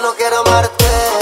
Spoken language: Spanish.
no quiero amarte.